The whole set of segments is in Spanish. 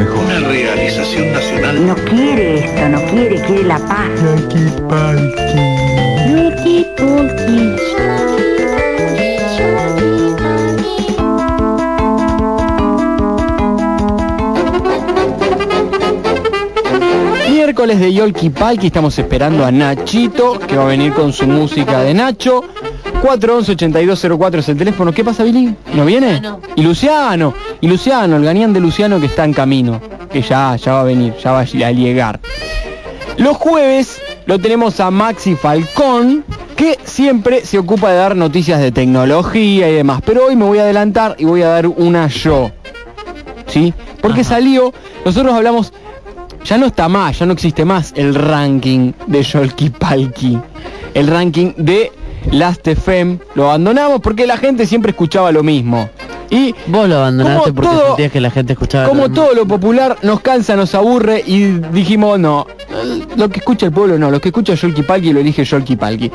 mejor. Una realización nacional. No quiere esto, no quiere, quiere la paz. Pulki. Miércoles de Yolki Palki, estamos esperando a Nachito, que va a venir con su música de Nacho. 411-8204 es el teléfono. ¿Qué pasa, Billy? ¿No viene? Y Luciano, y Luciano, el gañán de Luciano que está en camino, que ya, ya va a venir, ya va a llegar. Los jueves lo tenemos a Maxi Falcón, que siempre se ocupa de dar noticias de tecnología y demás. Pero hoy me voy a adelantar y voy a dar una yo. ¿Sí? Porque salió, nosotros hablamos, ya no está más, ya no existe más el ranking de Yolki Palki. El ranking de Last FM. Lo abandonamos porque la gente siempre escuchaba lo mismo. Y Vos lo abandonaste porque todo- sentías que la gente escuchaba. como lo todo lo popular nos cansa, nos aburre y dijimos, no, lo que escucha el pueblo no, lo que escucha Yolki Palki lo elige Yolki Palki.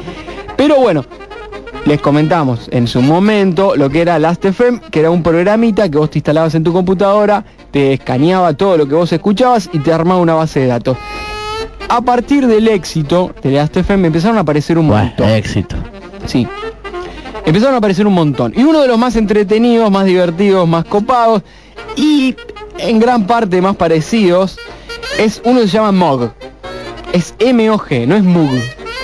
Pero bueno, les comentamos en su momento lo que era Last FM, que era un programita que vos te instalabas en tu computadora, te escaneaba todo lo que vos escuchabas y te armaba una base de datos. A partir del éxito de Last FM empezaron a aparecer un Bueno, montón. éxito. Sí. Empezaron a aparecer un montón. Y uno de los más entretenidos, más divertidos, más copados y en gran parte más parecidos es uno que se llama MOG. Es MOG, no es MUG.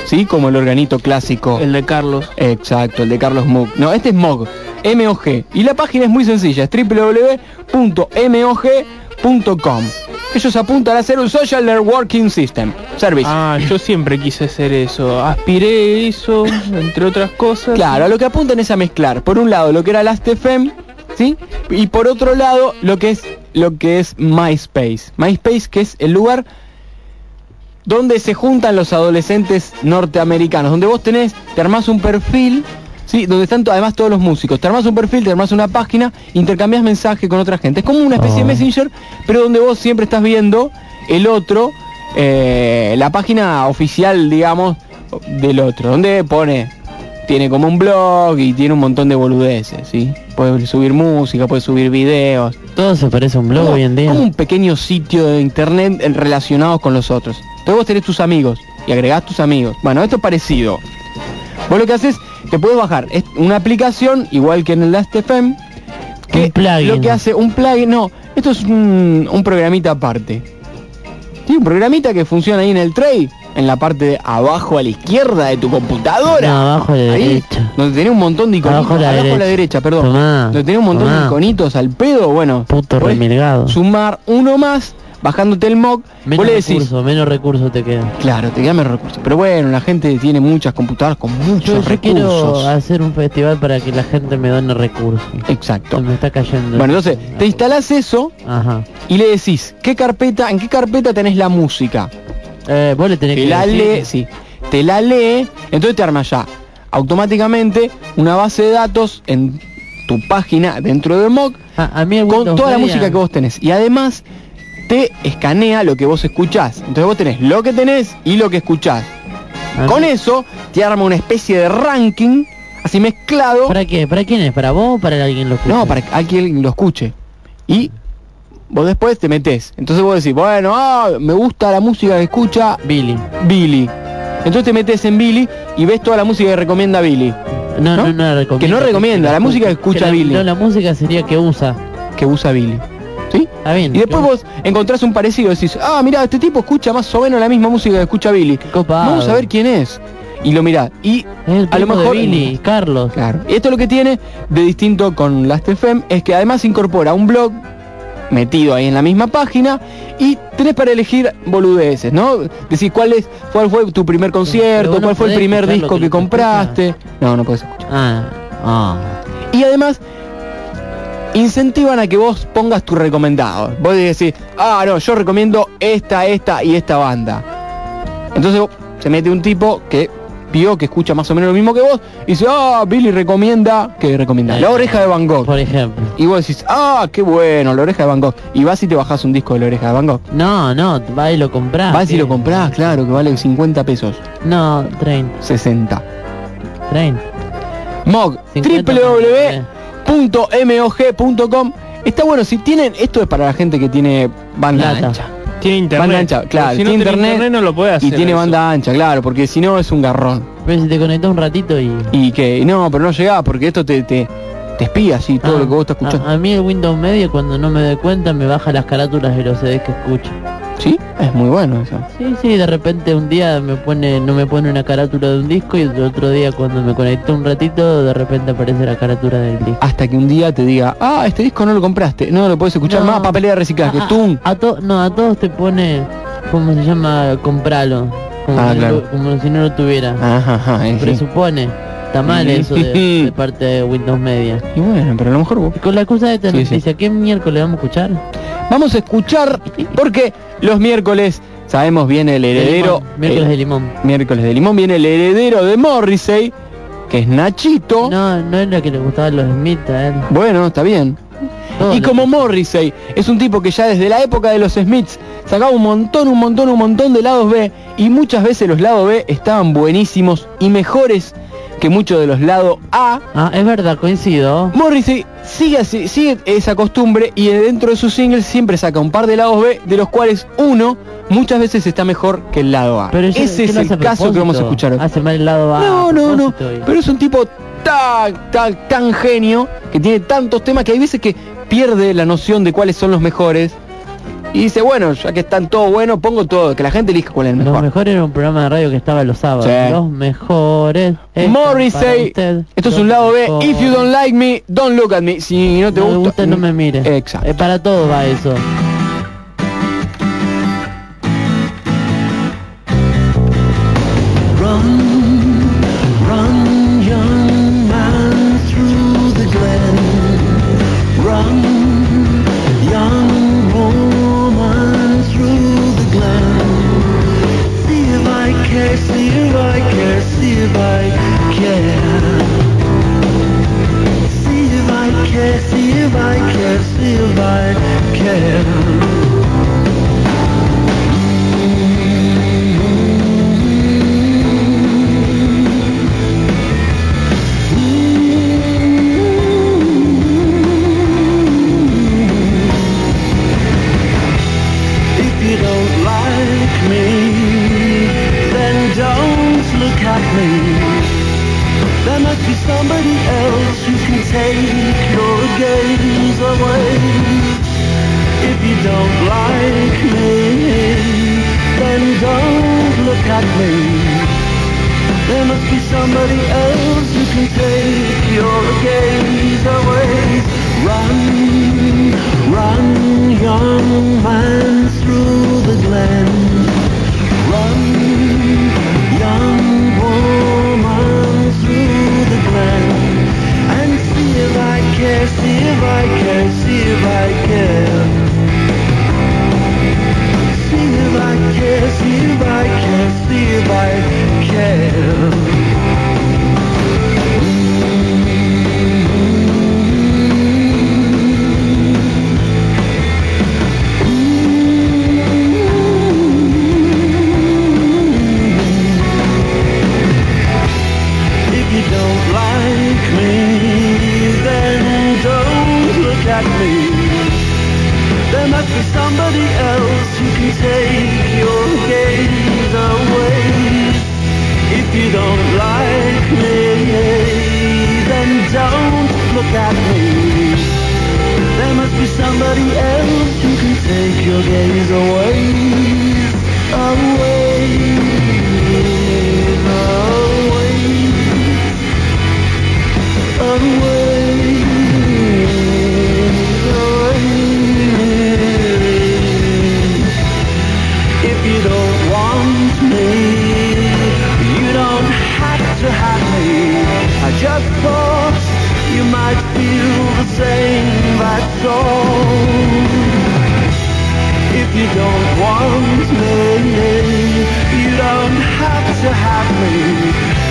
¿Sí? Como el organito clásico. El de Carlos. Exacto, el de Carlos Moog. No, este es MOG. MOG. Y la página es muy sencilla, es www.mog.com. Ellos apuntan a hacer un Social Networking System Service. Ah, yo siempre quise hacer eso. Aspiré eso, entre otras cosas. Claro, a lo que apuntan es a mezclar, por un lado lo que era Last.fm, ¿sí? Y por otro lado lo que es lo que es MySpace. MySpace que es el lugar donde se juntan los adolescentes norteamericanos, donde vos tenés, te armás un perfil, ¿sí? Donde están además todos los músicos. Te armás un perfil, te armás una página, intercambias mensaje con otra gente. Es como una especie de Oh. Messenger, pero donde vos siempre estás viendo el otro, eh, la página oficial, digamos, del otro, donde pone, tiene como un blog y tiene un montón de boludeces, ¿sí? Puedes subir música, puedes subir videos. Todo se parece a un blog hoy en día. Como un pequeño sitio de internet relacionados con los otros. Entonces vos tenés tus amigos y agregás tus amigos. Bueno, esto es parecido. Vos lo que haces, te puedes bajar es una aplicación, igual que en el Last.fm, que Un plugin. lo que hace un plugin, no, esto es un, un programita aparte. Sí, un programita que funciona ahí en el tray, en la parte de abajo a la izquierda de tu computadora. No, abajo a la Ahí, derecha. donde tenés un montón de iconitos. Abajo a la derecha. derecha, perdón. Tomá, donde tenés un montón de iconitos al pedo, bueno. Puto podés remilgado. Sumar uno más, bajándote el mock, Menos vos le decís, recursos, menos recursos te quedan. claro, te quedan menos recursos. Pero bueno, la gente tiene muchas computadoras con Yo, muchos yo quiero recursos. hacer un festival para que la gente me done recursos. Exacto. Se me está cayendo. Bueno, entonces, te instalás eso Ajá. y le decís, ¿qué carpeta, en qué carpeta tenés la música? Eh, vos le tenés Te que la decir- lee, sí, te la lee, entonces te arma ya automáticamente una base de datos en tu página dentro de Mock Ah, a mí el con toda la música que vos tenés. Y además te escanea lo que vos escuchás. Entonces vos tenés lo que tenés y lo que escuchás. a mí- Con eso te arma una especie de ranking así mezclado. ¿Para qué? ¿Para quién es? ¿para vos o para alguien lo escuche? No, para que alguien lo escuche. Y vos después te metés. Entonces vos decís, bueno, ah, me gusta la música que escucha Billy. Billy. Entonces te metes en Billy y ves toda la música que recomienda Billy. No, ¿No? no, no. Que no recomienda, la música que escucha la, Billy. No, la música sería que usa. Que usa Billy. ¿Sí? Está bien. Y después vos encontrás un parecido, decís, ah, mira, este tipo escucha más o menos la misma música que escucha Billy. Vamos a ver quién es. Y lo mirás. Y Es el a lo de mejor Billy, Carlos. Claro. Y esto lo que tiene de distinto con Last.fm es que además incorpora un blog metido ahí en la misma página y tenés para elegir boludeces, ¿no? Decir cuál es cuál fue tu primer concierto, no cuál fue el primer disco que que, compraste. No, no puedes escuchar. Ah, ah. Y además incentivan a que vos pongas tu recomendado. Vos decís, ah, no, yo recomiendo esta, esta y esta banda. Entonces se mete un tipo que vio que escucha más o menos lo mismo que vos y dice, ah, Billy recomienda, ¿qué recomienda? La oreja de Van Gogh. Por ejemplo. Y vos decís, ah, qué bueno, la oreja de Van Gogh. Y vas y te bajás un disco de la oreja de Van Gogh. No, no, va y lo comprás. vas y lo comprás, claro, que vale 50 pesos. No, 30, 60. 30. Mog, 50 www.mog.com Está bueno, si tienen, esto es para la gente que tiene banda ancha. Tiene internet. Banda ancha, claro, Si no tiene internet, no lo puede hacer. y tiene banda ancha, claro, porque si no es un garrón. Pero si te conectas un ratito y... Y que, no, pero no llegás, porque esto te, te, te espía así, todo Ah, lo que vos estás escuchando. A, a mí el Windows Media cuando no me doy cuenta me baja las carátulas de los CDs que escucho. ¿Sí? Es muy bueno eso. Sí, sí, de repente un día me pone, no me pone una carátula de un disco y el otro día cuando me conecté un ratito de repente aparece la carátula del disco. Hasta que un día te diga, ah, este disco no lo compraste, no lo podés escuchar No. más, papelera de reciclaje, A- a- tum. A, to- no, a todos te pone, ¿cómo se llama? Compralo. Como, Ah, si, claro. no, lo- como si no lo tuviera. Ajá, ajá, eh. Presupone. Está mal eso de, de parte de Windows Media. Y bueno, pero a lo mejor vos. Con la excusa de esta Sí, sí. noticia, ¿qué miércoles vamos a escuchar? Vamos a escuchar, porque los miércoles, sabemos, viene el De heredero. limón, miércoles eh, de limón. miércoles de limón, viene el heredero de Morrissey, que es Nachito. No, no era que le gustaban los Smith a él. Bueno, está bien. Todos Y como Morrissey es un tipo que ya desde la época de los Smiths sacaba un montón, un montón, un montón de lados B y muchas veces los lados B estaban buenísimos y mejores que muchos de los lados A. Ah, es verdad, coincido. Morrissey sigue, así- sigue esa costumbre y dentro de sus singles siempre saca un par de lados B, de los cuales uno muchas veces está mejor que el lado A. Pero ese- Ese ¿qué es el caso que vamos a escuchar. Hace mal el lado A. No, no, no. y- Pero es un tipo tan, tan, tan genio que tiene tantos temas que hay veces que pierde la noción de cuáles son los mejores. Y dice, bueno, ya que están todos buenos, pongo todo, que la gente elija cuál es el Los mejor. mejores era un programa de radio que estaba los sábados. Sí. Los mejores. Morrissey, usted. esto es Los un lado B. If you don't like me, don't look at me. Si no te no gusta, gusta, no me mire. Exacto. Eh, para todo va eso. Look at me. There must be somebody else who can take your gaze away. Away. You don't want me, you don't have to have me.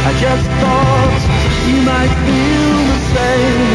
I just thought you might feel the same,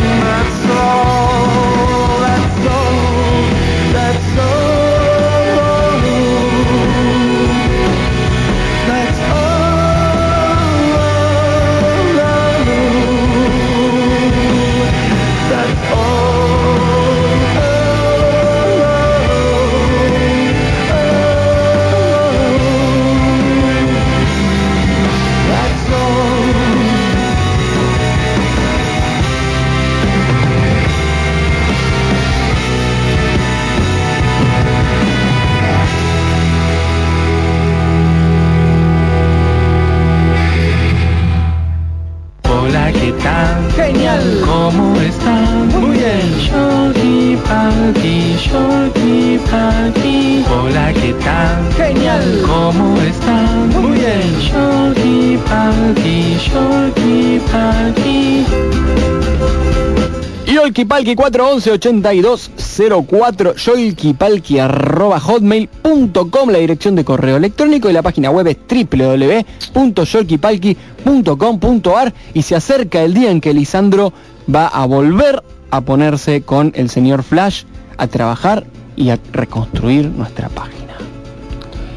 Yolkipalki 411-8204 Yolkipalki arroba hotmail.com La dirección de correo electrónico y la página web es www.yolkipalki.com.ar Y se acerca el día en que Lisandro va a volver a ponerse con el señor Flash a trabajar y a reconstruir nuestra página.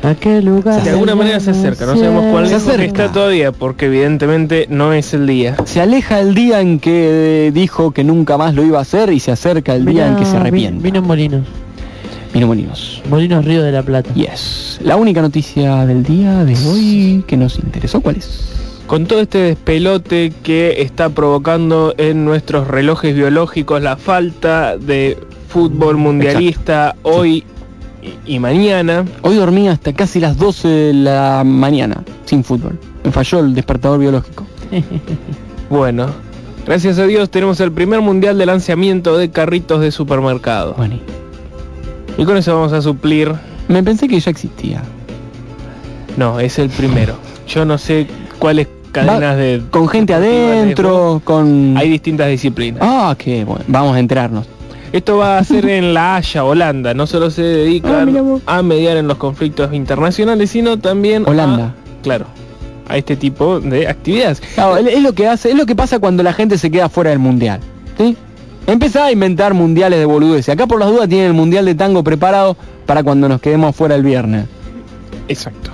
¿A qué lugar? De alguna manera se acerca, no sabemos cuál Se lejos acerca. está todavía, porque evidentemente no es el día. Se aleja el día en que dijo que nunca más lo iba a hacer y se acerca el día en que se arrepiente. vi- Vino Molinos. Mira, moninos. Molinos Río de la Plata. Yes. La única noticia del día de hoy que nos interesó, ¿cuál es? Con todo este despelote que está provocando en nuestros relojes biológicos la falta de fútbol mundialista hoy y, mañana, Hoy dormí hasta casi las 12 de la mañana sin fútbol. Me falló el despertador biológico. bueno, gracias a Dios tenemos el primer mundial de lanzamiento de carritos de supermercado. Bueno, Y con eso vamos a suplir, me pensé que ya existía. no, es el primero. Yo no sé cuáles cadenas Va de... Con gente de adentro, con... Hay distintas disciplinas. Ah, qué bueno. Vamos a enterarnos. Esto va a ser en La Haya, Holanda. No solo se Ah, dedican vos. a mediar en los conflictos internacionales, sino también a- Holanda. claro, a este tipo de actividades. Claro, es es lo que hace, es lo que pasa cuando la gente se queda fuera del mundial. ¿Sí? Empezá a inventar mundiales de boludeces. Acá por las dudas tienen el mundial de tango preparado para cuando nos quedemos fuera el viernes. Exacto.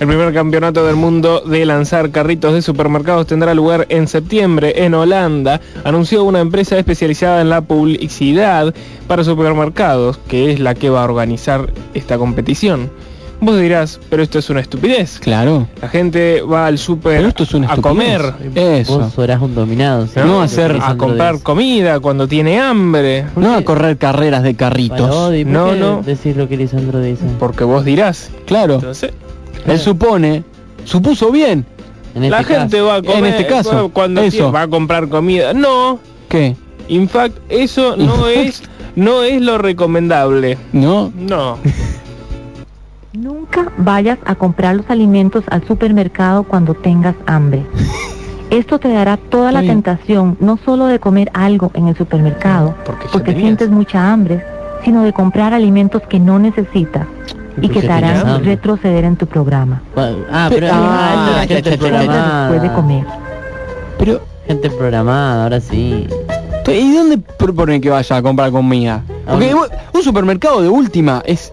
El primer campeonato del mundo de lanzar carritos de supermercados tendrá lugar en septiembre en Holanda, anunció una empresa especializada en la publicidad para supermercados, que es la que va a organizar esta competición. Vos dirás, pero esto es una estupidez. Claro. La gente va al súper es a comer, Eso. Vos serás un dominado. ¿sí? No hacer- a comprar comida cuando tiene hambre. No a correr carreras de carritos. Parodi, ¿por No, qué no. decís lo que Lisandro dice? Porque vos dirás. Claro. Entonces, Él supone, supuso bien. En este la gente caso. va a comer En este caso, va- cuando eso. va a comprar comida. No, ¿Qué? in fact, eso no es no es lo recomendable. ¿No? No. Nunca vayas a comprar los alimentos al supermercado cuando tengas hambre. Esto te dará toda la tentación no solo de comer algo en el supermercado, Porque sientes mucha hambre, sino de comprar alimentos que no necesitas y que te harán retroceder en tu programa. Ah, pero Ah, ah, gente programada. Después de comer. Pero, Gente programada, ahora sí. ¿y dónde proponen que vaya a comprar comida? Porque un supermercado de última es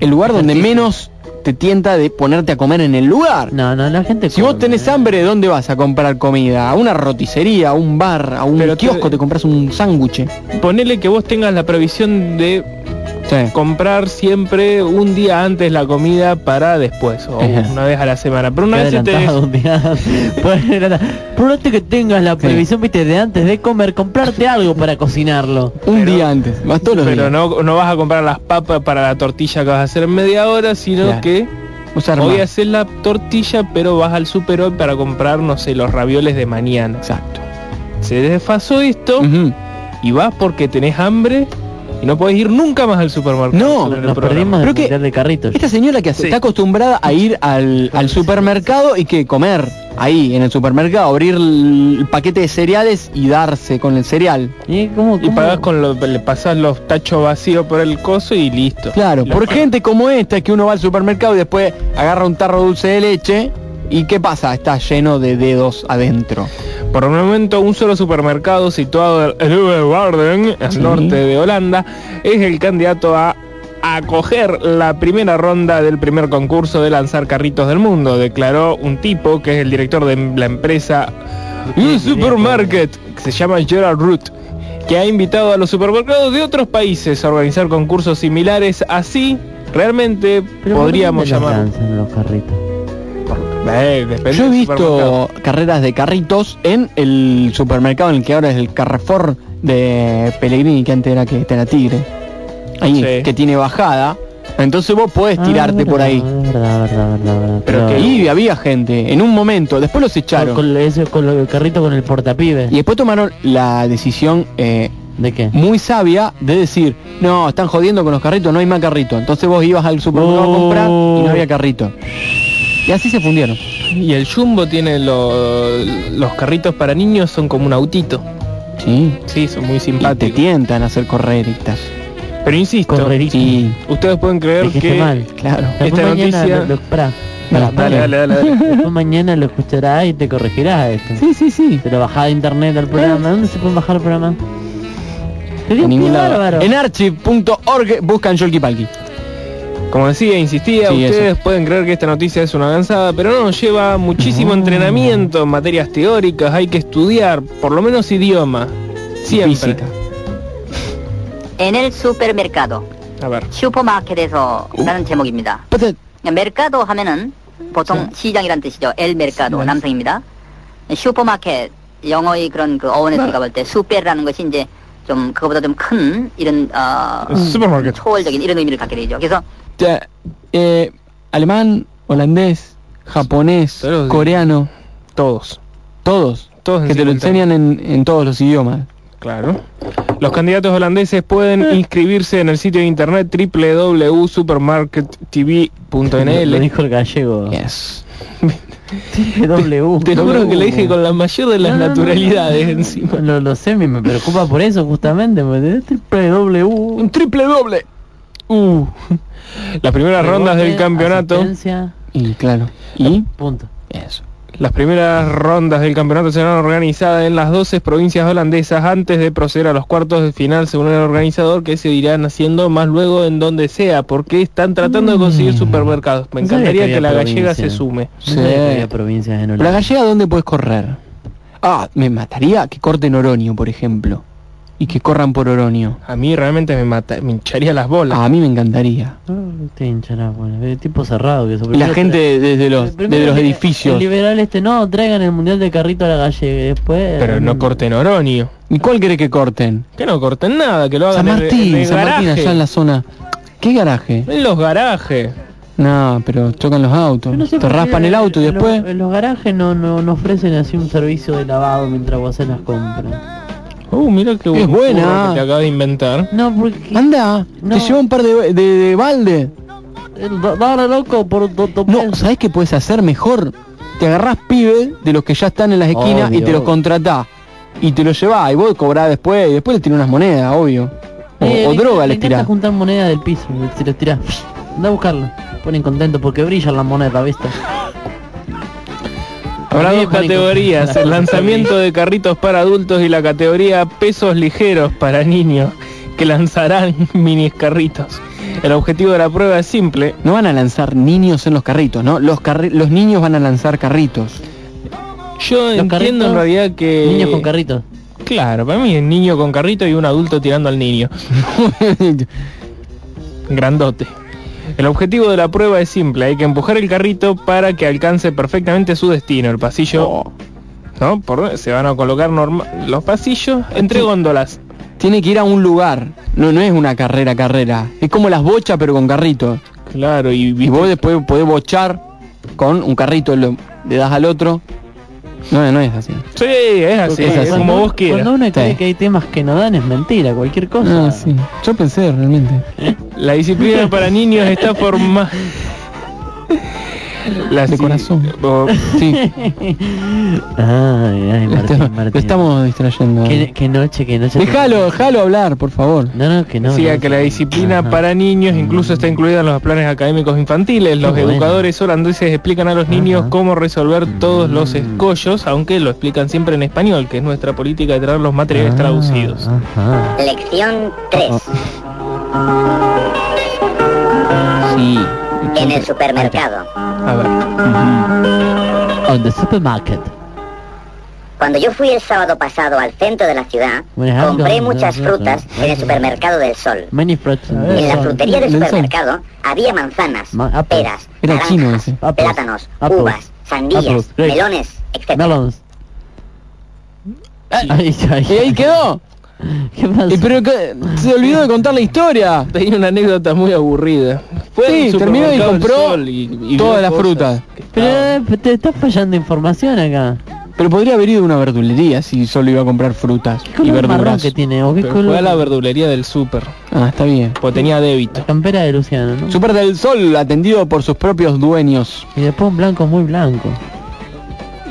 el lugar donde menos te tienta de ponerte a comer en el lugar. No, no, la gente Si vos tenés ¿eh? hambre, ¿dónde vas a comprar comida? ¿A una roticería, a un bar, a un Pero te- kiosco? Te compras un sándwich. Ponele que vos tengas la previsión de Sí. comprar siempre un día antes la comida para después o Ajá. una vez a la semana. Pero una Qué vez se te antes que tengas la previsión, viste, de antes de comer, comprarte algo para cocinarlo. Un Pero- día antes, vas todos los pero días. no, no vas a comprar las papas para la tortilla que vas a hacer en media hora, sino Claro. que armás. hoy haces la tortilla, pero vas al super hoy para comprar, no sé, los ravioles de mañana. Exacto. Se desfasó esto y vas porque tenés hambre y no podés ir nunca más al supermercado. No, Nos programa. perdimos Pero que- de carritos. Esta señora que hace- Sí. está acostumbrada a ir al, al supermercado y que comer ahí en el supermercado, abrir el paquete de cereales y darse con el cereal. ¿Y cómo, Y cómo? pagás con lo, le pasás los tachos vacíos por el coso y listo. Claro, por gente como esta que uno va al supermercado y después agarra un tarro dulce de leche y ¿qué pasa? Está lleno de dedos adentro. Por el momento, un solo supermercado situado en Leeuwarden, al Sí. norte de Holanda, es el candidato a acoger la primera ronda del primer concurso de lanzar carritos del mundo, declaró un tipo que es el director de la empresa Un Supermarket, que se llama Gerard Root, que ha invitado a los supermercados de otros países a organizar concursos similares, así realmente Pero ¿por podríamos los llamar... lanzan los carritos? Eh, Yo he visto carreras de carritos en el supermercado en el que ahora es el Carrefour de Pellegrini, que antes era que era Tigre. Ahí, Sí. que tiene bajada. Entonces vos podés tirarte Ah, por ahí. verdad, verdad, verdad, verdad, verdad. Pero que- Y había gente, en un momento, después los echaron. con ese- con lo- el carrito con el portapibe. Y después tomaron la decisión eh, ¿De qué? muy sabia de decir, no, están jodiendo con los carritos, no hay más carrito. Entonces vos ibas al supermercado a comprar y no había carrito. Y así se fundieron. Y el Jumbo tiene lo- los carritos para niños, son como un autito. Sí. Sí, son muy Y te simpáticos. tientan a hacer correritas. Pero insisto. Sí, ustedes pueden creer que... mal. claro. Esta mañana noticia- lo, Dale, Dale, dale, dale, mañana lo escucharás y te corregirás esto. Sí, sí, sí. Te lo bajás de internet al programa. ¿Dónde se puede bajar el programa? Te dio En un ningún pie lado. bárbaro. En archive.org buscan Yolki Palki. Como decía, insistía, Sí, ustedes pueden creer que esta noticia es una avanzada, pero no, lleva muchísimo entrenamiento en materias teóricas, hay que estudiar, por lo menos idioma. Siempre. Física. En el supermercado A ver. 슈퍼마켓에서 라는 제목입니다. Pero- 메르카도 하면은 보통 시장이란 뜻이죠. 엘 메르카도 남성입니다. 슈퍼마켓 영어의 그런 그 어원에서 우리가 볼 때 수페라는 것이 이제 좀 그거보다 좀 큰 이런 어 슈퍼마켓. 초월적인 이런 의미를 갖게 되죠. 그래서 ya, eh, alemán, holandés, japonés, Todos. coreano, Todos. todos. Todos que te lo enseñan en, en todos los idiomas. Claro. Los candidatos holandeses pueden inscribirse en el sitio de internet Lo www.supermarkettv.nl. dijo el gallego. Yes. W. Te juro que le dije con la mayor de las No, no, no. naturalidades encima. Lo, lo sé, me, me preocupa por eso justamente. es triple W. Un triple doble. Uh. Las primeras rondas del campeonato. Y claro. Y Punto. eso. Las primeras rondas del campeonato serán organizadas en las 12 provincias holandesas antes de proceder a los cuartos de final según el organizador que se irán haciendo más luego en donde sea porque están tratando de conseguir supermercados. Me encantaría que la gallega se sume. Sí. en ¿La gallega dónde puedes correr? Ah, me mataría que corten Oronio, por ejemplo. Y que corran por Oronio. A mí realmente me mata, me hincharía las bolas. Ah, a mí me encantaría. No, te hinchará, bueno, es tipo cerrado que eso. Y la gente desde los, desde los edificios. El liberal este, no, traigan el mundial de carrito a la gallega y después... Pero no corten Oronio. ¿Y cuál quiere que corten? Que no corten nada, que lo hagan San en el- Martín, en el San Martín garaje. allá en la zona. ¿Qué garaje? En los garajes. No, pero chocan los autos. No sé Te raspan el auto y en después. Los, en los garajes no, no, no ofrecen así un servicio de lavado mientras vos haces las compras. Uh, mira qué Es buen buena. que te acabas de inventar. No, porque... Anda, No. te lleva un par de, de, de balde. Dale, loco, por No, ¿sabés qué puedes hacer mejor? Te agarrás pibe de los que ya están en las esquinas y te los contratás. Y te los llevás y vos cobrás después y después le tirás unas monedas, obvio. O, Eh, o le- droga le les tirás. juntar monedas del piso, si les tirás. Anda a buscarlo. Ponen contento porque brillan las monedas, ¿viste? Habrá dos categorías, el lanzamiento de carritos para adultos y la categoría pesos ligeros para niños, que lanzarán mini carritos. El objetivo de la prueba es simple, No van a lanzar niños en los carritos, ¿no? Los, carri- los niños van a lanzar carritos. yo entiendo carritos, en realidad que... Niños con carritos. Claro, para mí es niño con carrito y un adulto tirando al niño. Grandote. El objetivo de la prueba es simple, hay que empujar el carrito para que alcance perfectamente su destino. El pasillo, ¿no? Por, se van a colocar los pasillos entre góndolas. Tiene que ir a un lugar. No, no es una carrera, carrera. Es como las bochas pero con carrito. Claro, y, Y vos después podés bochar con un carrito, lo- le das al otro. No, no es así. Sí, es así, Es es, así. como Cuando- vos quieras. Cuando uno cree Sí. que hay temas que no dan es mentira, cualquier cosa. No, sí. Yo pensé realmente. La disciplina para niños está formada... La De corazón. Sí. Ay, ay, Lo Martín, estamos- Martín. lo estamos distrayendo. Qué, qué noche, qué noche. Déjalo, déjalo hablar, por favor. No, no, que no. Decía no. que la disciplina Ajá. para niños incluso está incluida en los planes académicos infantiles. Los Qué bueno. educadores holandeses explican a los niños Ajá. cómo resolver todos los Mm. escollos, aunque lo explican siempre en español, que es nuestra política de traer los materiales Ah, traducidos. Ajá. lección 3. Sí. En el supermercado. A ver. On the supermarket. Cuando yo fui el sábado pasado al centro de la ciudad, compré muchas frutas en el supermercado del Sol. En la frutería del supermercado había manzanas, peras, naranjas, plátanos, uvas, sandías, melones, etc. Y ahí quedó. Y pero que- se olvidó de contar la historia. Tenía una anécdota muy aburrida. Fue Sí, terminó y compró Sol y- y todas las frutas. que Pero estaban- eh, te está fallando información acá. Pero podría haber ido a una verdulería si solo iba a comprar frutas ¿Qué y color marrón verduras. que tiene? ¿O qué Pero color? fue a la verdulería del súper, Ah, está bien. porque tenía débito. La campera de Luciano, ¿no? Super del Sol, atendido por sus propios dueños. Y después un blanco muy blanco.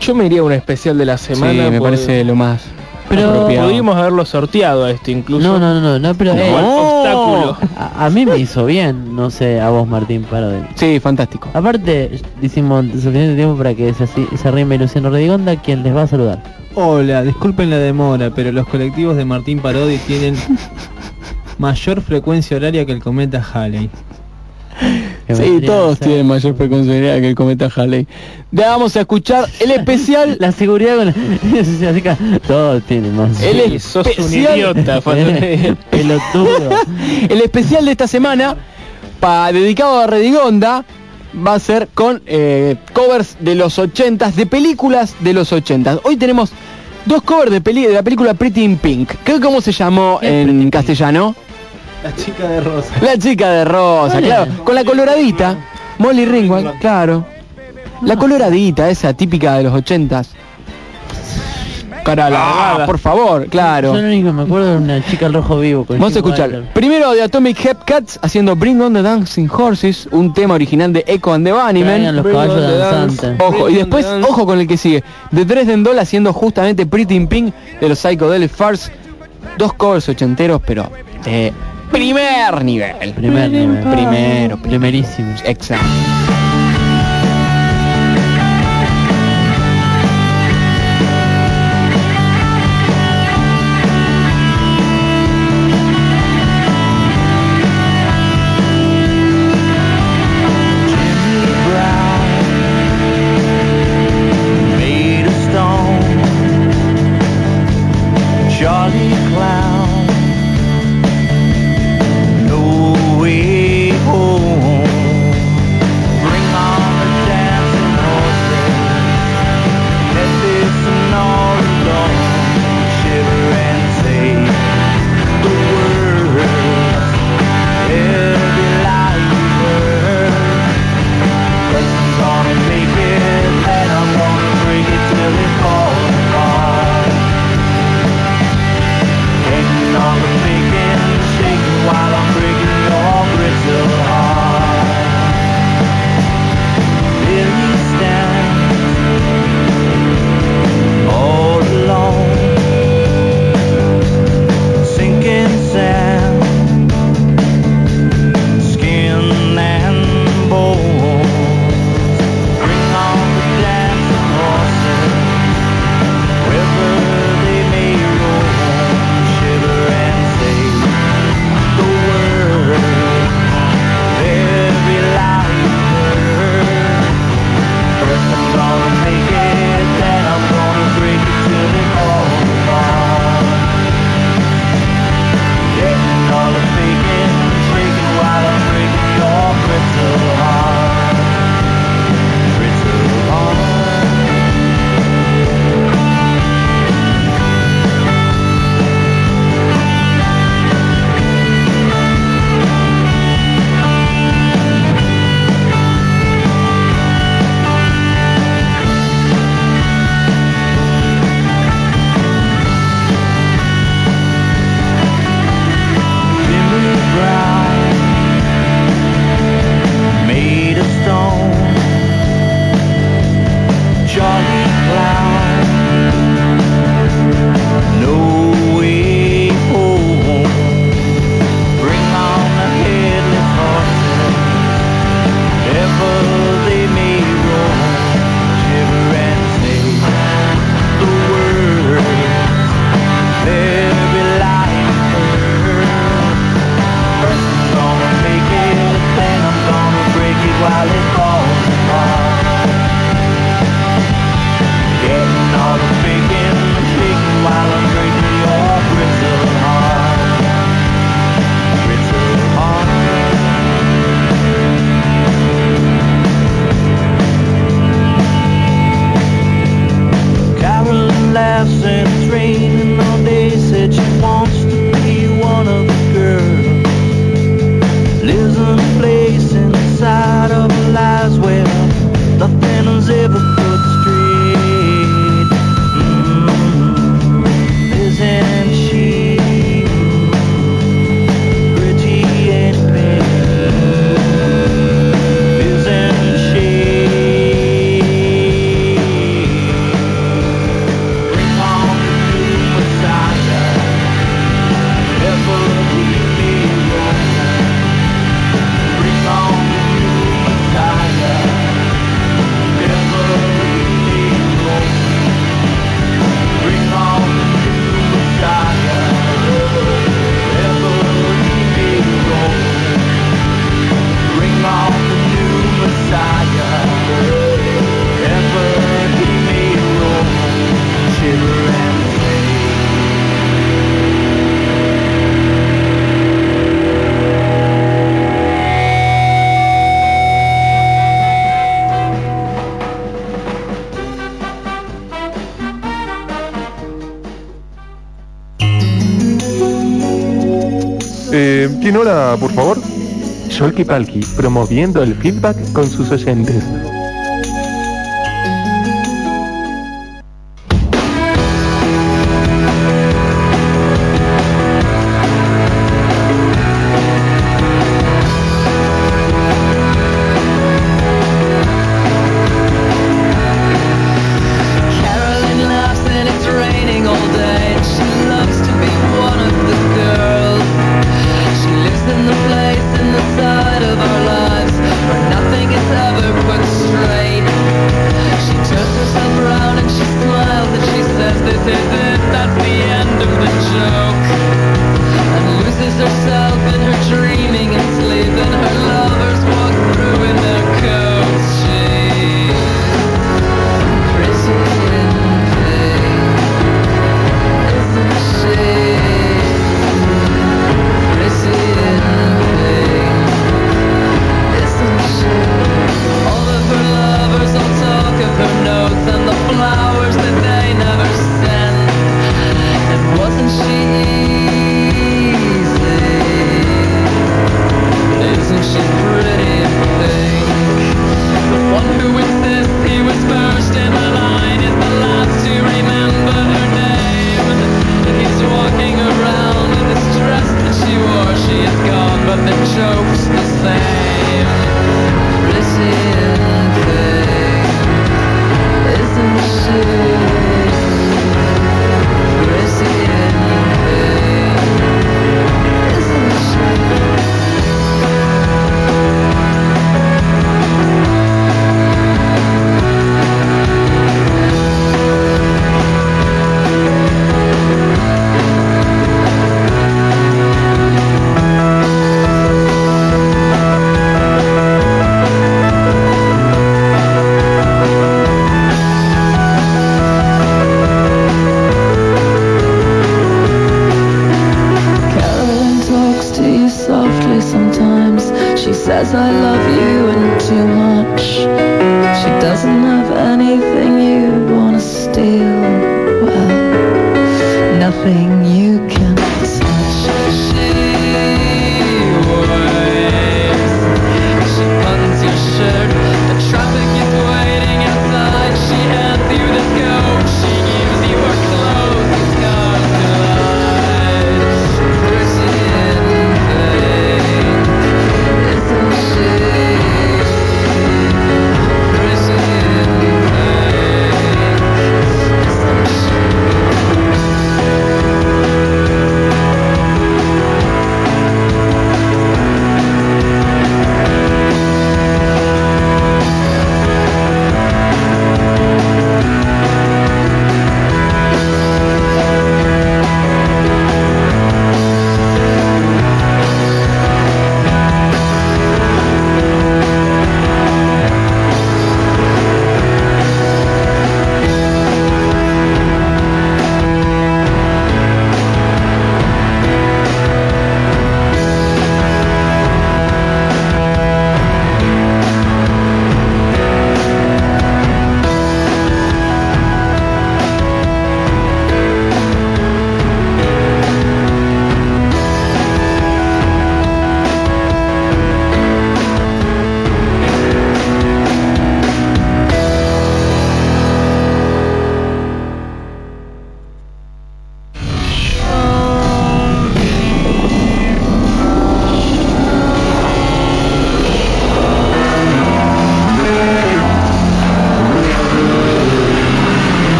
Yo me iría a un especial de la semana. sí, me parece lo más Pero- apropiado. Podríamos haberlo sorteado a este incluso. No, no, no, no, no, pero eh, Como obstáculo. a, a mí me hizo bien, no sé, a vos Martín Parodi. Sí, fantástico. Aparte, hicimos suficiente tiempo para que se, así- se rime Luciano Redigonda, quien les va a saludar. Hola, disculpen la demora, pero los colectivos de Martín Parodi tienen mayor frecuencia horaria que el cometa Halley. Sí, todos ser- tienen mayor horaria que el cometa Halley. Ya vamos a escuchar el especial. La seguridad con la... todos tienen más. El Sí, sos un especial- idiota. Pelotudo. El especial de esta semana, pa, dedicado a Redigonda, va a ser con eh, covers de los 80s, de películas de los 80s. Hoy tenemos dos covers de, peli de la película Pretty in Pink. ¿Qué, ¿Cómo se llamó ¿Qué es Pretty en castellano? La chica de rosa. La chica de rosa, ¿Cuál claro. es? Con la coloradita. Molly Ringwald, claro. La coloradita, esa típica de los 80s. Cara Ah, por favor, claro. Yo lo único que me acuerdo de una chica al rojo vivo. Con Vamos a escuchar Walker. primero de Atomic Hepcats haciendo Bring on the Dancing Horses, un tema original de Echo and the Bunnymen. los caballos danzantes. Ojo, y Bring después, ojo con el que sigue. De Dresden Doll haciendo justamente Pretty in Pink de los Psychedelic Fars. Dos covers ochenteros, pero de primer nivel. Primer nivel. Primero, Primerísimo. Exacto. Palki, promoviendo el feedback con sus oyentes. Yeah.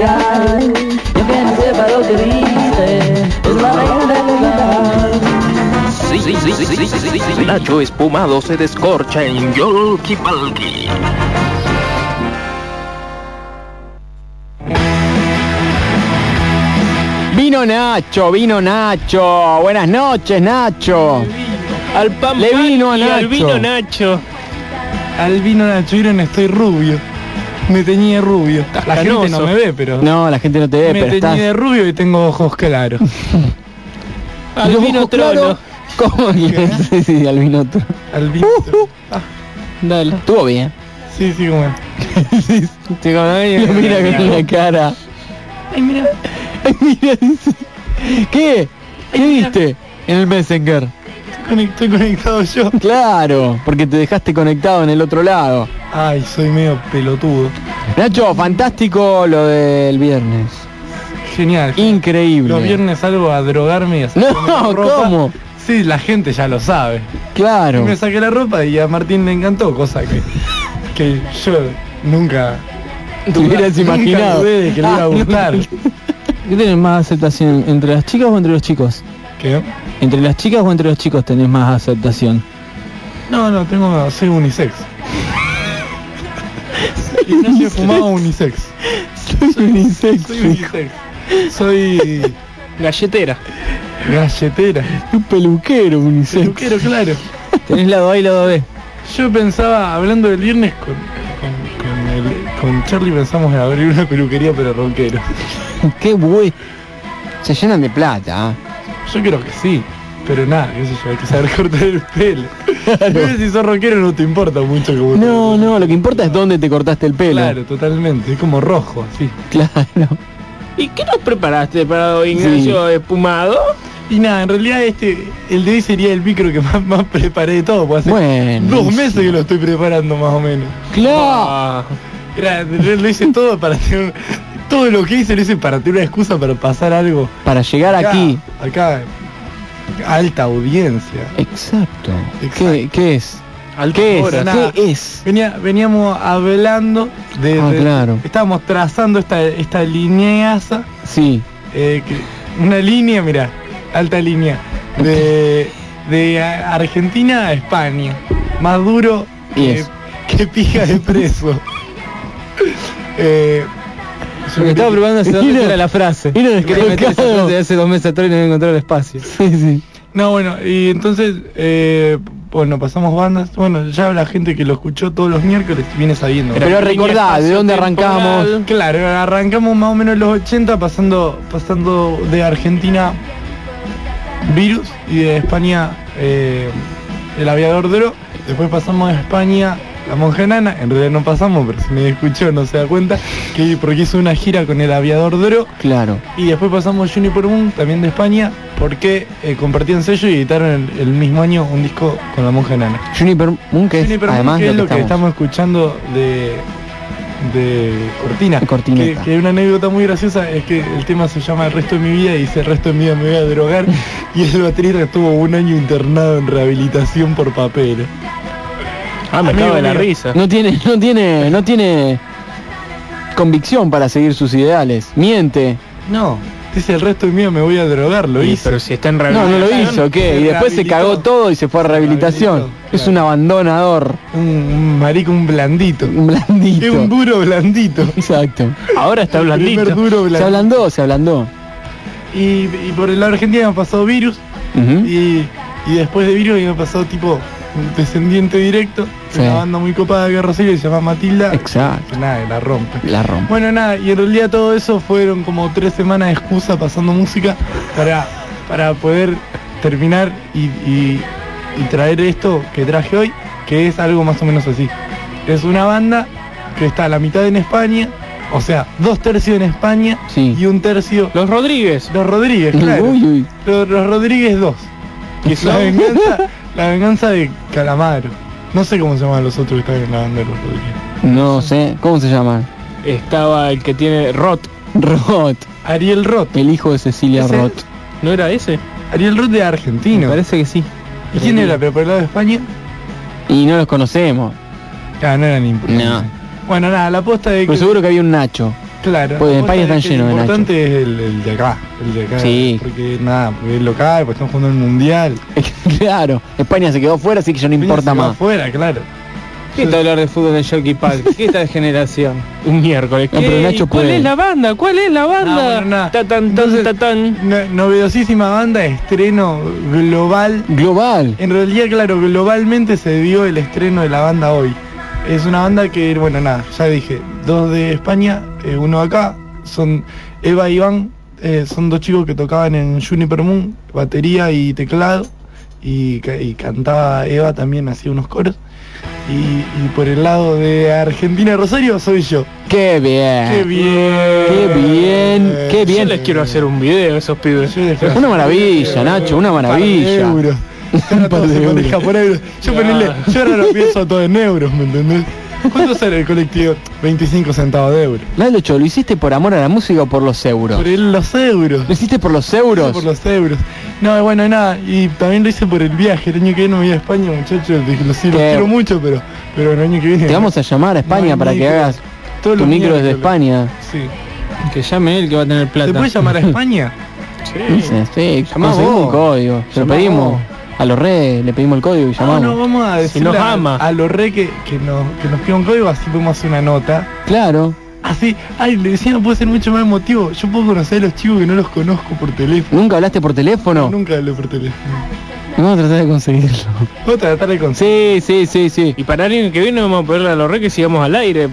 especial. Yo que no sepa lo que viste, es la reina de verdad. Sí, sí, sí, sí, sí, sí, sí. Nacho espumado se descorcha en Yolki Palki. Vino Nacho, vino Nacho. Buenas noches, Nacho. Al pan Le vino a Nacho. Al vino Nacho. Al vino Nacho, miren, estoy rubio. Me teñí de rubio. La gente no me ve, pero No, la gente no te ve, me pero teñí estás... de rubio y tengo ojos claros. Al Los vino ojos trono. ¿Cómo que? Sí, sí, al vino trono. Al vino. Dale. Estuvo bien. Sí, sí, como. Sí, sí, como- Lo mira con la cara. Ay, mira. Ay, mira, dice. ¿Qué? ¿Qué viste en el Messenger? Estoy conectado yo. Claro, porque te dejaste conectado en el otro lado. Ay, soy medio pelotudo. Nacho, fantástico lo del viernes. Genial. Increíble. Los viernes salgo a drogarme y a No, ropa. ¿cómo? Sí, la gente ya lo sabe. Claro. Y me saqué la ropa y a Martín le encantó, cosa que, que yo nunca Te hubieras nunca imaginado. dudé de que le iba a Ah, gustar. ¿Qué tenés más aceptación? ¿Entre las chicas o entre los chicos? ¿Qué? ¿Entre las chicas o entre los chicos tenés más aceptación? No, no, tengo, soy unisex. He fumado unisex. Soy unisex. Soy unisex. Soy Galletera. galletera. Un peluquero, unisex. Peluquero, claro. Tenés lado A y lado B. Yo pensaba, hablando del viernes con, con, con, el- con Charlie, pensamos en abrir una peluquería para ronqueros. Qué güey. Se llenan de plata. ¿ah? Yo creo que sí, pero nada, qué sé yo, hay que saber cortar el pelo. Pero si sos rockero no te importa mucho como No, no, lo que importa es dónde te cortaste el pelo. Claro, totalmente, es como rojo, así. Claro. ¿Y qué nos preparaste para hoy, Ignacio Espumado? Y nada, en realidad este, el de hoy sería el micro que más, más preparé de todo, pues hace Bueno. dos meses que lo estoy preparando más o menos. Claro. Ah, Era, lo hice todo para tener, todo lo que hice lo hice para tener una excusa para pasar algo. Para llegar Acá, aquí. Acá, alta audiencia. Exacto. Exacto. ¿Qué, qué es? ¿Qué es? horas. Nada. ¿Qué es? Venía, veníamos hablando de, Ah, de- claro. estábamos trazando esta, esta lineaza, Sí. eh, que- una línea, mira, alta línea, de, de Argentina a España, más duro que pija de preso. eh, Lo que estaba probando hace meses era la frase. Mira, Quería meter esa frase de hace dos meses atrás y no había encontrado el espacio. Sí, sí. No, bueno, y entonces, eh, bueno, pasamos bandas, bueno, ya la gente que lo escuchó todos los miércoles viene sabiendo. Pero recordá, ¿de dónde arrancamos? Claro, arrancamos más o menos en los 80 pasando pasando de Argentina Virus y de España eh, el aviador Dro. Después pasamos a España la monja enana. En realidad no pasamos, pero si me escuchó no se da cuenta que porque hizo una gira con el aviador Dro. Claro. Y después pasamos Juniper Moon, también de España, porque eh, compartían sello y editaron el, el mismo año un disco con la monja enana. Juniper Moon, que es Juniper Moon, además que de es lo que que estamos. escuchando de de Cortina. Que, que hay una anécdota muy graciosa es que el tema se llama El resto de mi vida y dice el resto de mi vida me voy a drogar y el baterista estuvo un año internado en rehabilitación por papel. Ah, me Amigo cago de la mío. risa. No tiene, no tiene, no tiene convicción para seguir sus ideales. Miente. No, dice el resto de mi vida me voy a drogar, lo Y, hice. pero si está en No, realidad. no lo hizo, ¿qué? Y después se cagó todo y se fue a rehabilitación. rehabilitó, Es un abandonador. Un, un marico, un blandito. Un blandito. Es un duro blandito. Exacto. Ahora está primer blandito. duro Se blandito. ablandó, se ablandó. Y, y por el lado argentino me pasó virus Ujú. y, y después de virus me pasó tipo descendiente directo Sí. de una banda muy copada de Rosario que se llama Matilda. Exacto. Que nada, la rompe. La rompe. Bueno, nada, y en realidad todo eso fueron como tres semanas de excusa pasando música para, para poder terminar y, y- y traer esto que traje hoy, que es algo más o menos así. Es una banda que está a la mitad en España, o sea, dos tercios en España Sí. y un tercio Los Rodríguez. los Rodríguez, claro. Uy, uy. Los, los Rodríguez 2. Que La venganza, la venganza de Calamaro. No sé cómo se llaman los otros que están en la banda de los Rodríguez. No sé. ¿Cómo se llama? Estaba el que tiene Roth. Roth. Ariel Roth. El hijo de Cecilia Ese- Roth. ¿No era ese? Ariel Roth de Me argentino. parece que sí. ¿Y quién era? ¿Pero por el lado de España? Y no los conocemos. Ah, no eran importantes. No. Bueno, nada, la aposta de que... Pero seguro que había un Nacho. Claro. Pues en posta España están que llenos de Lo importante es el, el de acá. El de acá. Sí. Porque nada, porque es local, pues estamos jugando el mundial. Claro. España se quedó fuera, así que ya no importa más. afuera, claro. ¿Qué está hablar de fútbol de Jockey Park? ¿Qué esta generación? Un miércoles. Pero Nacho ¿Y ¿Cuál puede. es la banda? ¿Cuál es la banda? No, bueno, nada. Ta, tan, tan, ta, tan. No- novedosísima banda, estreno global. Global. En realidad, claro, globalmente se dio el estreno de la banda hoy. Es una banda que, bueno, nada, ya dije, dos de España, eh, uno acá, son Eva y Iván, eh, son dos chicos que tocaban en Juniper Moon, batería y teclado, y, ca- y cantaba Eva también, hacía unos coros. Y, y por el lado de Argentina Rosario soy yo. Qué bien. ¡Qué bien! Qué bien, qué Yo bien. les quiero hacer un video a esos pibes. Yo Una maravilla, Nacho, una Un par de maravilla. por euros. Yo, ponele, yo ahora lo pienso todo en euros, ¿me entendés? ¿Cuánto sale el colectivo? 25 centavos de euro. Nacho, ¿lo hiciste por amor a la música o por los euros? Por el- los euros. ¿Lo hiciste por los euros? Por los euros. No, bueno, nada. Y también lo hice por el viaje. El año que viene me voy a España, muchachos. Dije, Los, sí, quiero mucho, pero, pero el año que viene. Te vamos a llamar a España No para que hagas Todos tu micro desde. España. Sí. Que llame él que va a tener plata. ¿Te puedes llamar a España? Sí, sí, Llamá vos. un código. Se lo pedimos. vos. A los redes le pedimos el código y No, llamamos. no, vamos a decirle nos a, ama. a los re que, que, nos, que nos pida un código, así podemos hacer una nota. Claro. Así, ay, le decía, no puede ser mucho más emotivo. Yo puedo conocer a los chicos que no los conozco por teléfono. ¿Nunca hablaste por teléfono? Nunca hablé por teléfono. Vamos a tratar de conseguirlo. Voy a tratar de conseguir. Sí, sí, sí, sí. Y para el año que viene vamos a ponerle a los re que sigamos al aire.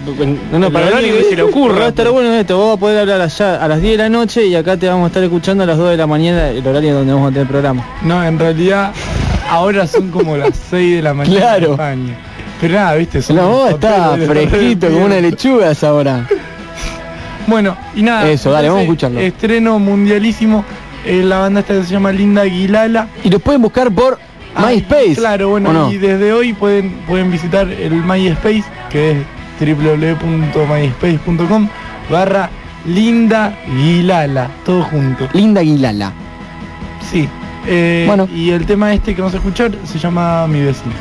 No, no, para el el año que se le ocurra. Va a estar bueno esto, vos vas a poder hablar allá a las 10 de la noche y acá te vamos a estar escuchando a las 2 de la mañana, el horario donde vamos a tener programa. No, en realidad, ahora son como las 6 de la mañana Claro. en España. Pero nada, viste, son La voz está fresquito re como una lechuga esa hora. Bueno, y nada. Eso, dale, vamos a escucharlo. Estreno mundialísimo. eh, la banda esta que se llama Linda Aguilala. Y los pueden buscar por Ah, MySpace. Claro, bueno, y desde hoy pueden, pueden visitar el MySpace, que es www.myspace.com barra Linda Guilala, todo junto. Linda Aguilala. Sí. Eh, Bueno. Y el tema este que vamos a escuchar se llama Mi vecino.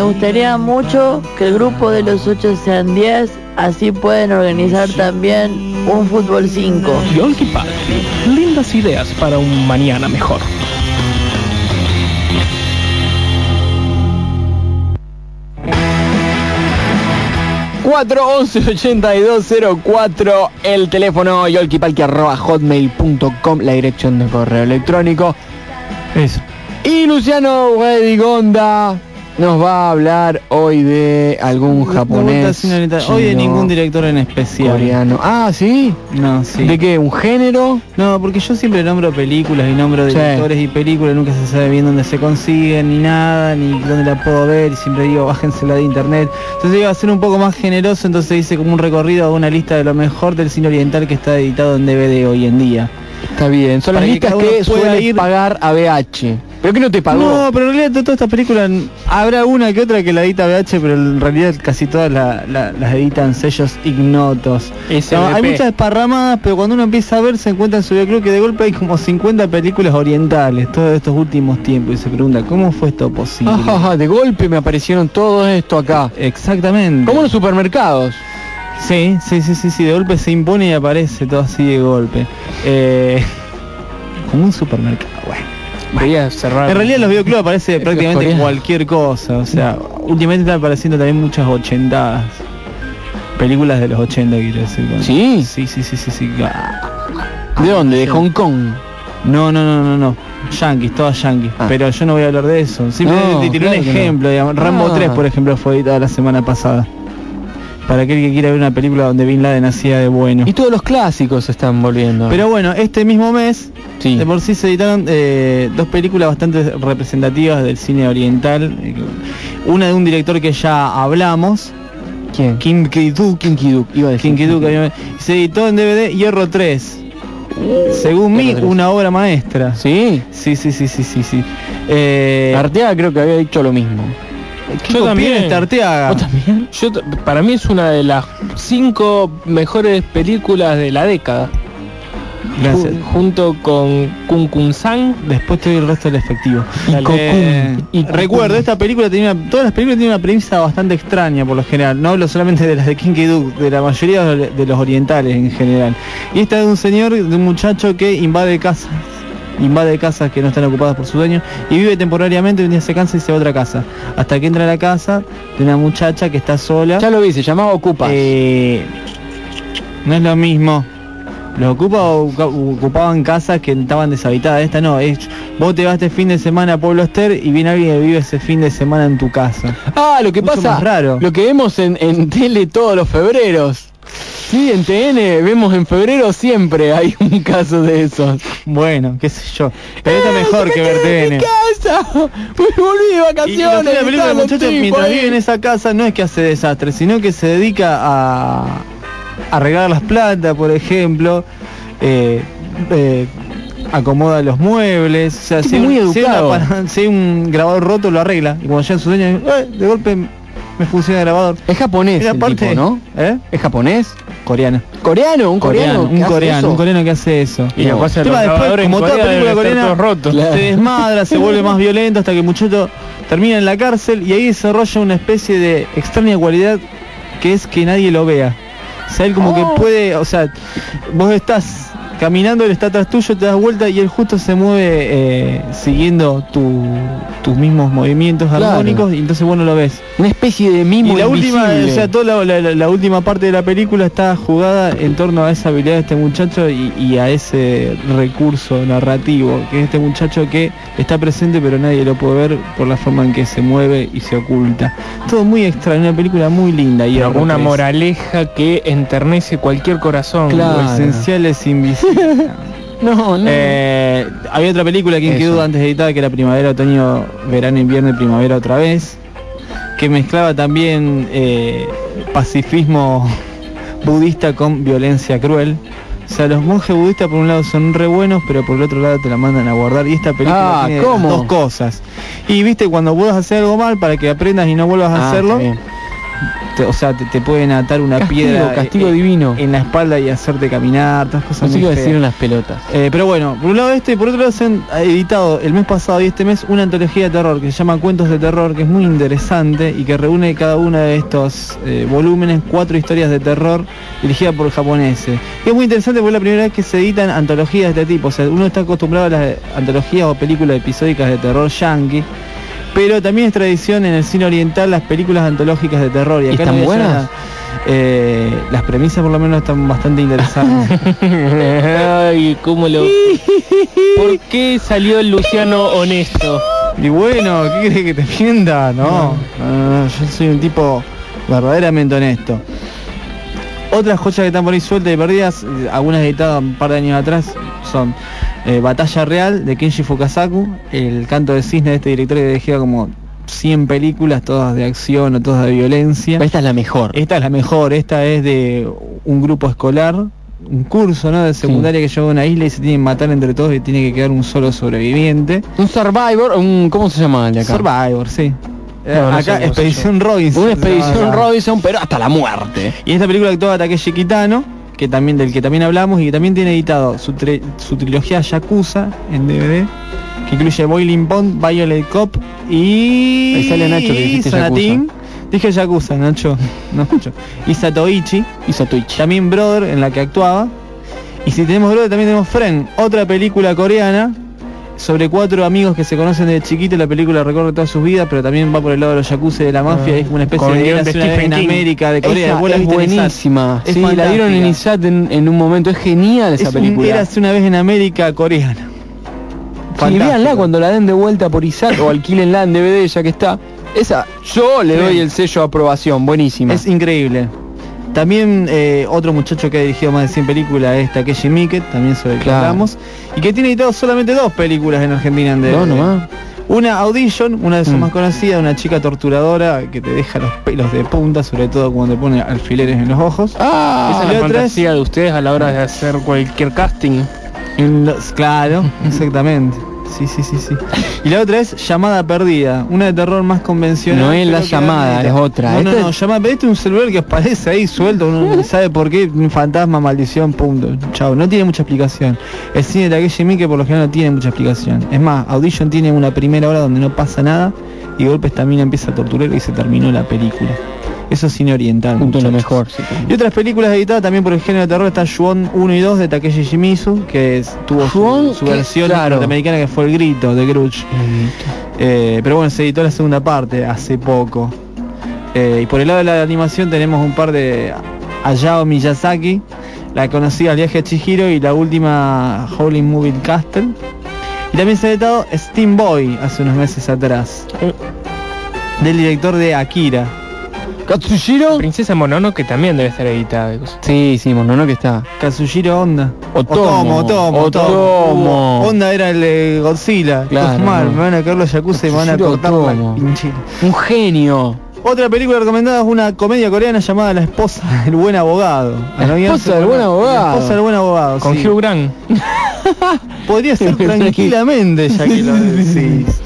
Gustaría mucho que el grupo de los 8 sean 10, así pueden organizar también un fútbol 5. Yolki Palki, lindas ideas para un mañana mejor. cuatro el teléfono yolkipalki arroba hotmail.com, la dirección de correo electrónico. Eso. Y Luciano Redigonda nos va a hablar hoy de algún japonés. Hoy de ningún director en especial. coreano. Ah, ¿sí? No, sí. ¿De qué? ¿Un género? No, porque yo siempre nombro películas y nombro Sí. directores y películas, nunca se sabe bien dónde se consiguen, ni nada, ni dónde la puedo ver, y siempre digo, bájensela de internet. Entonces iba a ser un poco más generoso, entonces hice como un recorrido a una lista de lo mejor del cine oriental que está editado en DVD hoy en día. Está bien, son las que listas que, uno pueda suele ir- pagar a BH. ¿Pero que no te pagó? No, pero en realidad to- todas estas películas, habrá una que otra que la edita VH, pero en realidad casi todas la- la- las editan sellos ignotos. No, hay muchas desparramadas, pero cuando uno empieza a ver se encuentra en su creo que de golpe hay como 50 películas orientales todos estos últimos tiempos y se pregunta, ¿cómo fue esto posible? Ajá, de golpe me aparecieron todo esto acá. Exactamente. Como en los supermercados. Sí, sí, sí, sí, sí, de golpe se impone y aparece todo así de golpe. Eh, como un supermercado, bueno. Cerrar. En realidad en los videoclubs aparece prácticamente cualquier cosa, o sea, últimamente están apareciendo también muchas ochentadas. Películas de los 80 quiero decir. bueno. ¿Sí? Sí, sí, sí, sí, sí. ¿De dónde? ¿De. Hong Kong? No, no, no, no, no. Yankees, todas yankees. Ah. Pero yo no voy a hablar de eso. Simplemente No, te tiré claro un no. ejemplo, digamos. Rambo Ah. 3, por ejemplo, fue editada la semana pasada. Para aquel que quiera ver una película donde Bin Laden hacía de bueno. Y todos los clásicos se están volviendo. Pero bueno, este mismo mes sí. de por sí se editaron eh, dos películas bastante representativas del cine oriental. Una de un director que ya hablamos, ¿Quién? Kim Ki-duk. Kim Ki-duk, iba a decir. Kim Ki-duk, se editó en DVD Hierro 3. Según mí, Hierro 3. una obra maestra. ¿Sí? Sí, sí, sí, sí, sí, sí. Eh, Arteaga creo que había dicho lo mismo. ¿Qué Yo también. Arteaga? ¿Vos también? Yo, para mí es una de las cinco mejores películas de la década. Gracias. Ju- junto con Kun Kun San. Después te doy el resto del efectivo. Y Eh. Y recuerdo, esta película tenía todas las películas tienen una premisa bastante extraña por lo general. No hablo solamente de las de King Kiduk, de la mayoría de de los orientales en general. Y esta es de un señor, de un muchacho que invade casas, invade casas que no están ocupadas por su dueño y vive temporariamente, un día se cansa y se va a otra casa. Hasta que entra a la casa de una muchacha que está sola. Ya lo vi, se llamaba Ocupa. Eh, no es lo mismo. Los ocupa ocupa- ocupaban casas que estaban deshabitadas. Esta no, es vos te vas este fin de semana a Pueblo Ester y viene alguien que vive ese fin de semana en tu casa. ah, lo que mucho pasa, más raro. lo que vemos en, en tele todos los febreros. Sí, en TN vemos en febrero siempre hay un caso de esos. Bueno, qué sé yo. Pero está Eh, mejor se que me ver quedé en TN. casa. Me volví de Y vacaciones. la película del muchacho mientras ahí. vive en esa casa no es que hace desastres, sino que se dedica a arreglar las plantas, por ejemplo, eh, eh, acomoda los muebles, o sea, si, muy un- si una si un grabador roto lo arregla y cuando llega su dueño, eh, de golpe me funciona el grabador. Es japonés el aparte- tipo, ¿no? ¿Eh? ¿Es japonés? Coreano. ¿Coreano? ¿Un coreano? un coreano, eso? un coreano que hace eso. Y los después, como toda película coreana. Claro. se desmadra, se vuelve más violento hasta que el muchacho termina en la cárcel y ahí desarrolla una especie de extraña cualidad que es que nadie lo vea. O sea, él como Oh. que puede, o sea, vos estás caminando, él está atrás tuyo, te das vuelta y él justo se mueve eh, siguiendo tu- tus mismos movimientos Claro. armónicos y entonces vos no lo ves. Una especie de mimo Y la última, invisible. o sea, toda la, la- la- la última parte de la película está jugada en torno a esa habilidad de este muchacho y, y a ese recurso narrativo, que es este muchacho que está presente pero nadie lo puede ver por la forma en que se mueve y se oculta. Todo muy extraño, una película muy linda y una R3. moraleja que enternece cualquier corazón. Claro. Lo esencial es invisible. No, no. Eh, había otra película que quedó antes de editada que era Primavera, Otoño, Verano, Invierno y Primavera otra vez, que mezclaba también eh, pacifismo budista con violencia cruel. O sea, los monjes budistas por un lado son re buenos, pero por el otro lado te la mandan a guardar. Y esta película Ah, tiene ¿cómo? dos cosas. Y viste, cuando a hacer algo mal, para que aprendas y no vuelvas a Ah, hacerlo, bien. Te- o sea, te, te pueden atar una Castigo, piedra castigo eh, divino. en la espalda y hacerte caminar, todas cosas No sé qué decir las pelotas. Eh, pero bueno, por un lado este y por otro lado se han editado el mes pasado y este mes una antología de terror que se llama Cuentos de Terror, que es muy interesante y que reúne cada uno de estos eh, volúmenes cuatro historias de terror dirigidas por japoneses. Y es muy interesante porque es la primera vez que se editan antologías de este tipo. O sea, uno está acostumbrado a las antologías o películas episódicas de terror yankee. Pero también es tradición en el cine oriental las películas antológicas de terror. Y ¿Y acá están en Avellaneda, buenas? eh, las premisas por lo menos están bastante interesantes. Ay, cómo lo... ¿Por qué salió el Luciano honesto? Y bueno, ¿qué crees que te mienta? No, yo soy un tipo verdaderamente honesto. Otras joyas que están por ahí sueltas y perdidas, algunas editadas un par de años atrás, son eh, Batalla Real de Kenji Fukasaku, El canto de cisne de este director que dirigía como 100 películas, todas de acción o todas de violencia. Esta es la mejor. Esta es la mejor, esta es de un grupo escolar, un curso ¿no? de secundaria que llega a una isla y se tienen que matar entre todos y tiene que quedar un solo sobreviviente. Un Survivor, un ¿cómo se llama el de acá? Survivor, sí. No, no sé acá Expedición Robinson. Una expedición acá. Robinson, pero hasta la muerte. Y esta película actuaba Takeshi Kitano, que también del que también hablamos y que también tiene editado su, tri- su trilogía Yakuza en DVD, que incluye Boiling Pond, Violet Cop y Ahí sale Nacho que dijiste Sonatín. Dije Yakuza, Nacho, no Nacho. Y Satoichi, Y Satoichi. también Brother en la que actuaba. Y si tenemos Brother también tenemos Friend, otra película coreana sobre cuatro amigos que se conocen desde chiquito, la película recorre todas sus vidas, pero también va por el lado de los yakuza y de la mafia, Ah, es una especie de, de en. América de Corea, Esa es buenísima. Es sí, la dieron en. ISAT en, en un momento. Es genial esa Es un película. Érase una vez en América coreana. Sí, véanla cuando la den de vuelta por ISAT o alquílenla en DVD ya que está. Esa, yo le doy el sello de aprobación, buenísima. Es increíble. También eh, otro muchacho que ha dirigido más de 100 películas es Takeshi Miike, también sobre el que hablamos, y que tiene editado solamente dos películas en Argentina en DVD. Dos nomás. Una Audition, una de sus Mm. más conocidas, una chica torturadora que te deja los pelos de punta, sobre todo cuando te pone alfileres en los ojos. Ah, Esa la es- fantasía de ustedes a la hora de hacer cualquier casting. En los- claro, exactamente. Sí, sí, sí, sí. Y la otra es Llamada Perdida, una de terror más convencional. No es la que llamada, es otra. No, no, Esta no, es- llamada Perdida este es un celular que aparece ahí suelto, uno no sabe por qué, un fantasma, maldición, punto. Chao, no tiene mucha explicación. El cine de Takeshi Miike por lo general no tiene mucha explicación. Es más, Audition tiene una primera hora donde no pasa nada y golpes también empieza a torturar y se terminó la película. Eso es cine oriental. Punto lo mejor. sí. Y otras películas editadas también por el género de terror está Juon 1 y 2 de Takeshi Shimizu, que es- tuvo su, su versión claro. norteamericana que fue El Grito de Grudge. Eh, pero bueno, se editó la segunda parte hace poco. Eh, y por el lado de la animación tenemos un par de Hayao Miyazaki, la conocida El viaje a Chihiro y la última Howling Moving Castle. Y también se ha editado Steam Boy hace unos meses atrás. Del director de Akira. ¿Katsushiro? Princesa Monono que también debe estar editada. Sí, sí, que está. Kazushiro Honda. Otomo. Otomo, Otomo, Otomo. Honda era el de Godzilla. Claro, mal, no. me van a caer los yakuza y me van a cortar la. Un genio. Otra película recomendada es una comedia coreana llamada La esposa del buen abogado. La esposa del buen abogado. La esposa del buen abogado. Con sí. Hugh Grant. Podría ser tranquilamente ya que lo decís.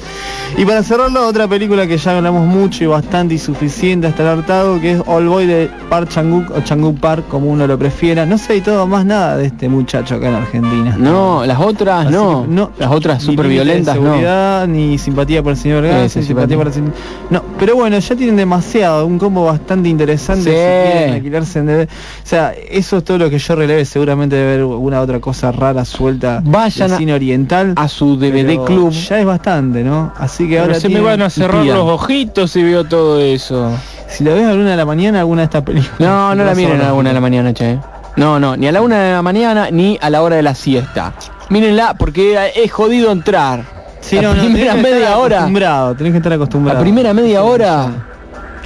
Y para cerrarlo, otra película que ya hablamos mucho y bastante y suficiente hasta el hartado, que es All Boy de Park Chang-wook o Chang-wook Park, como uno lo prefiera. No se ha editado más nada de este muchacho acá en Argentina. No, las otras Así no. que no. Las otras de violentas no. seguridad, ni simpatía por el señor Gas, Esa, ni simpatía por el señor... No, pero bueno, ya tienen demasiado, un combo bastante interesante Sí. si quieren alquilarse en DVD. O sea, eso es todo lo que yo releve, seguramente debe haber alguna otra cosa rara suelta Vayan a- cine oriental. A su DVD club. Ya es bastante, ¿no? Así que Pero ahora se me van a cerrar los ojitos si veo todo eso. Si la ves a la una de la mañana, alguna de estas películas. No, no la miren a la una de la mañana, che. No, no, ni a la una de la mañana ni a la hora de la siesta. Mírenla porque es jodido entrar. Sí, la no, primera media hora. acostumbrado, tenés que estar acostumbrado. La primera media hora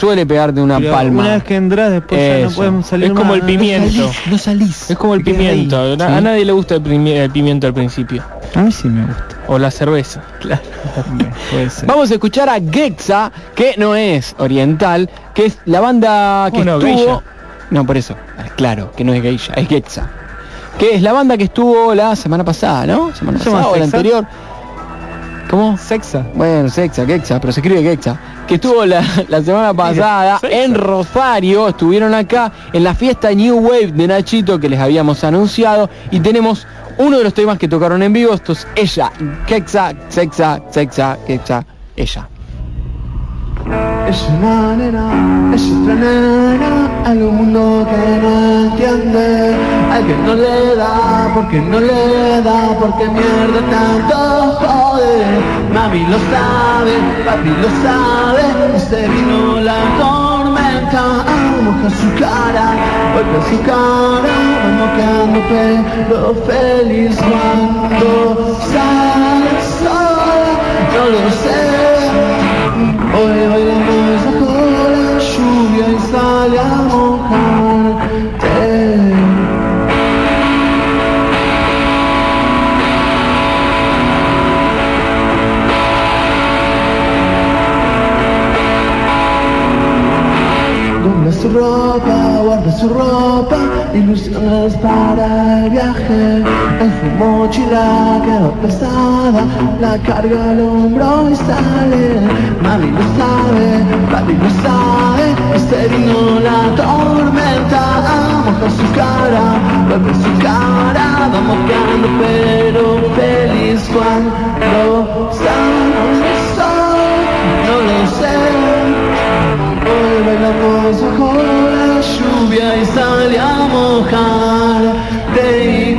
suele pegarte una Pero palma. Una vez que entras, después ya no podemos salir Es como más. el pimiento. No salís. Es como el ahí. pimiento. A, Sí. a nadie le gusta el, el pimiento al principio. A mí sí me gusta. O la cerveza. Puede ser. Vamos a escuchar a Gexa, que no es oriental, que es la banda que Bueno, estuvo... geisha. No, por eso, claro, que no es geisha, es Gexa. Que es la banda que estuvo la semana pasada, ¿no? Semana ¿Se llama pasada o la anterior. ¿Cómo? Sexa. Bueno, Sexa, Gexa, pero se escribe Gexa. Que estuvo la, la semana pasada en Rosario, estuvieron acá en la fiesta New Wave de Nachito que les habíamos anunciado y tenemos uno de los temas que tocaron en vivo, esto es ella, Quexa, Sexa, Sexa, Quexa, ella. Es una nena, es otra nena, hay un mundo que no entiende, al que no le da, porque no le da, porque mierda tanto jode. Mami lo sabe, papi lo sabe, se vino la tormenta, moja su cara, golpea su cara, vamos quedando pero feliz cuando sale el sol, no lo sé. Lluvia Guarda su ropa, guarda su ropa, ilusiones para el viaje. En su mochila quedó pesada, la carga al hombro y sale. Mami lo sabe, papi lo sabe, se vino la tormenta. Moja su cara, golpea su cara, vamos quedando pero feliz cuando sale. No lo sé. Hoy bailamos bajo la lluvia y sale a mojarte y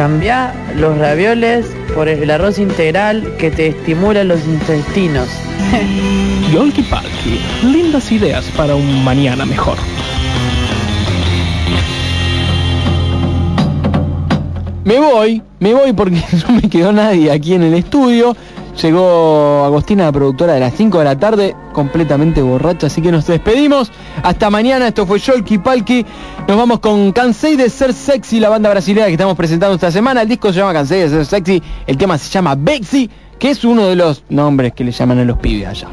Cambia los ravioles por el arroz integral que te estimula los intestinos. Yolki Palki, lindas ideas para un mañana mejor. Me voy, me voy porque no me quedó nadie aquí en el estudio. Llegó Agostina, la productora de las 5 de la tarde, completamente borracha, así que nos despedimos. Hasta mañana, esto fue Yolki Palki. Nos vamos con Cansei de ser sexy, la banda brasileña que estamos presentando esta semana. El disco se llama Cansei de ser sexy, el tema se llama Bexy, que es uno de los nombres que le llaman a los pibes allá.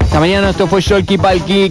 Hasta mañana, esto fue Yolki Palki.